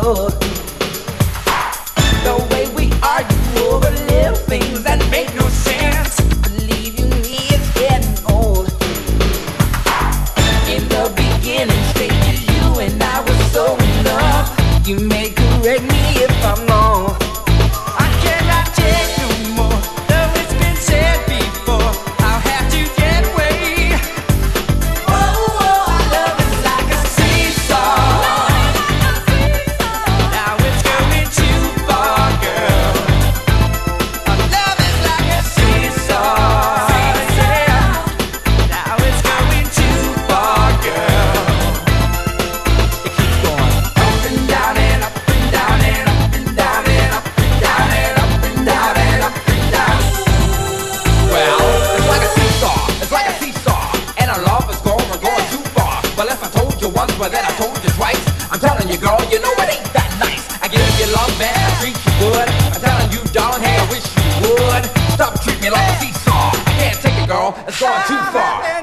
The way we argue over little things that make no sense. Believe you getting old. In the beginning you and I were so in love. You made I'm telling you, girl, you know it ain't that nice. I give you love and I treat you good. I'm telling you, darling, hey, I wish you would. Stop treating me like a seesaw. I can't take it, girl. It's gone too far.